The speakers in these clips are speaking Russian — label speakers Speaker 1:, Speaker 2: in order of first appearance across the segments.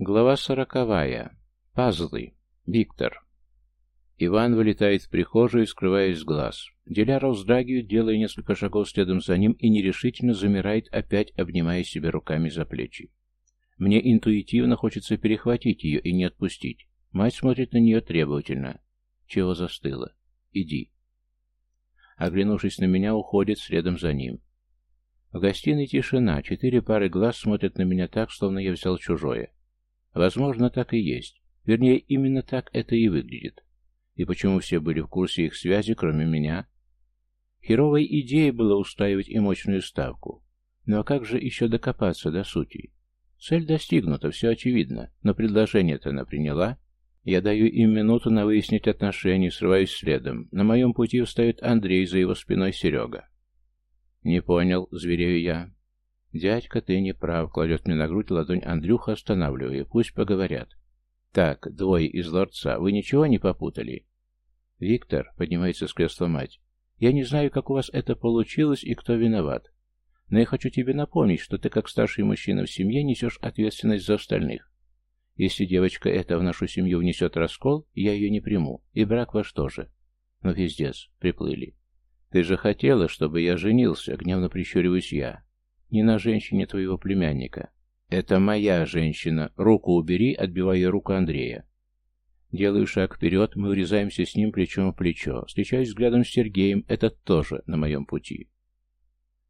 Speaker 1: Глава сороковая. Пазлы. Виктор. Иван вылетает в прихожую, скрываясь с глаз. Диляра вздрагивает, делая несколько шагов следом за ним и нерешительно замирает, опять обнимая себя руками за плечи. Мне интуитивно хочется перехватить ее и не отпустить. Мать смотрит на нее требовательно. Чего застыла? Иди. Оглянувшись на меня, уходит следом за ним. В гостиной тишина, четыре пары глаз смотрят на меня так, словно я взял чужое. Возможно, так и есть. Вернее, именно так это и выглядит. И почему все были в курсе их связи, кроме меня? Херовой идеей было устраивать и мощную ставку. Ну а как же еще докопаться до сути? Цель достигнута, все очевидно, но предложение-то она приняла. Я даю им минуту на выяснить отношения, срываюсь следом. На моем пути встает Андрей, за его спиной Серега. «Не понял», — зверею я. «Дядька, ты не прав», — кладет мне на грудь ладонь Андрюха, останавливая. «Пусть поговорят». «Так, двое из лорца, вы ничего не попутали?» «Виктор», — поднимается с кресла мать, — «я не знаю, как у вас это получилось и кто виноват. Но я хочу тебе напомнить, что ты, как старший мужчина в семье, несешь ответственность за остальных. Если девочка эта в нашу семью внесет раскол, я ее не приму, и брак ваш тоже. Ну, пиздец, приплыли. Ты же хотела, чтобы я женился, гневно прищуриваюсь я. Не на женщине твоего племянника. Это моя женщина. Руку убери, отбивая руку Андрея. Делаю шаг вперед, мы урезаемся с ним плечом в плечо. Встречаюсь взглядом с Сергеем, этот тоже на моем пути.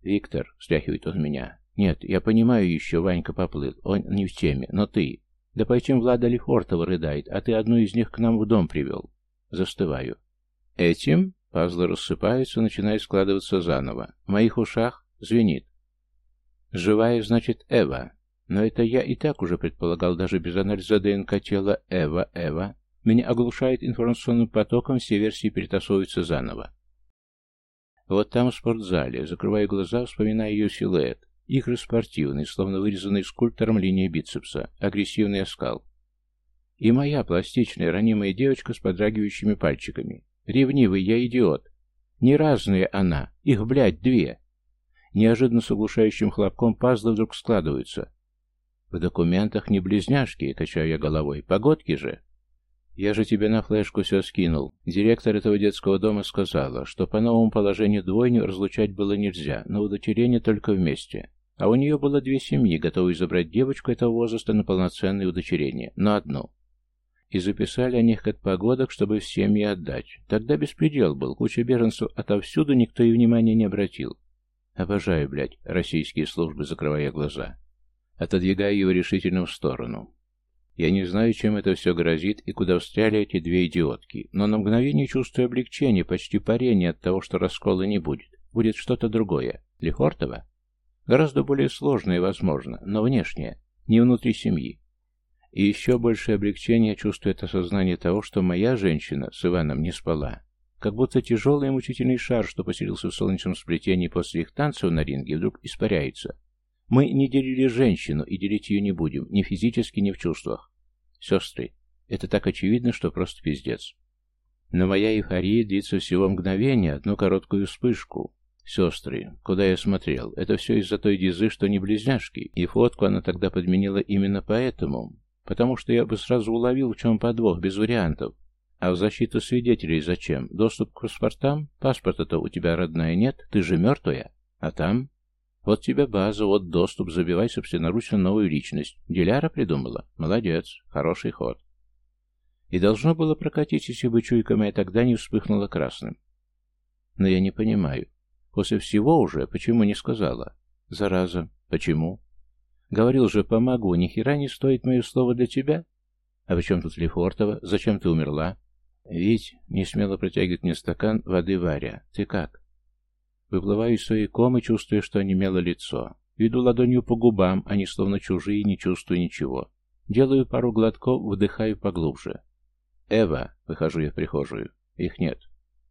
Speaker 1: «Виктор», — стряхивает он меня. «Нет, я понимаю еще, Ванька поплыл, он не в теме, но ты...» «Да почему Влада Лефортова рыдает, а ты одну из них к нам в дом привел?» Застываю. «Этим?» Пазлы рассыпаются, начинают складываться заново. В моих ушах звенит. Живая, значит, Эва. Но это я и так уже предполагал, даже без анализа ДНК тела Эва, Эва. Меня оглушает информационным потоком, все версии перетасовываются заново. Вот там, в спортзале, закрываю глаза, вспоминая ее силуэт. Игры спортивные, словно вырезанный скульптором линия бицепса, агрессивный оскал. И моя пластичная, ранимая девочка с подрагивающими пальчиками. Ревнивый я идиот. Не разные она, их, блядь, две. Неожиданно с оглушающим хлопком пазлы вдруг складываются. В документах не близняшки, качаю я головой, погодки же. Я же тебе на флешку все скинул. Директор этого детского дома сказала, что по новому положению двойню разлучать было нельзя, но удочерение только вместе. А у нее было две семьи, готовые забрать девочку этого возраста на полноценное удочерение, но одну. И записали о них как погодок, чтобы в семьи отдать. Тогда беспредел был, куча беженцев отовсюду, никто и внимания не обратил. Обожаю, блядь, российские службы, закрывая глаза. Отодвигая его решительно в сторону. Я не знаю, чем это все грозит и куда встряли эти две идиотки, но на мгновение чувствую облегчение, почти парение от того, что раскола не будет. Будет что-то другое. Лефортово? Гораздо более сложное, возможно, но внешнее, не внутри семьи. И еще большее облегчение чувствует осознание того, что моя женщина с Иваном не спала. Как будто тяжелый и мучительный шар, что поселился в солнечном сплетении после их танцев на ринге, вдруг испаряется. Мы не делили женщину и делить ее не будем, ни физически, ни в чувствах. Сестры, это так очевидно, что просто пиздец. Но моя эйфория длится всего мгновение, одну короткую вспышку. Сестры, куда я смотрел, это все из-за той дизы, что не близняшки, и фотку она тогда подменила именно поэтому, потому что я бы сразу уловил, в чем подвох, без вариантов. А в защиту свидетелей зачем? Доступ к паспортам? Паспорта-то у тебя, родная, нет, ты же мертвая. А там? Вот тебе база, вот доступ, забивай собственноручно новую личность. Диляра придумала? Молодец, хороший ход. И должно было прокатить, если бы чуйка моя тогда не вспыхнула красным. Но я не понимаю. После всего уже, почему не сказала? Зараза, почему? Говорил же, помогу, ни хера не стоит мое слово для тебя. А при чем тут Лефортова? Зачем ты умерла? Ведь не смело протягивает мне стакан воды Варя. Ты как? Выплываю из своей комы, чувствуя, что онемело лицо. Веду ладонью по губам, они словно чужие, не чувствую ничего. Делаю пару глотков, вдыхаю поглубже. «Эва!» — выхожу я в прихожую. Их нет.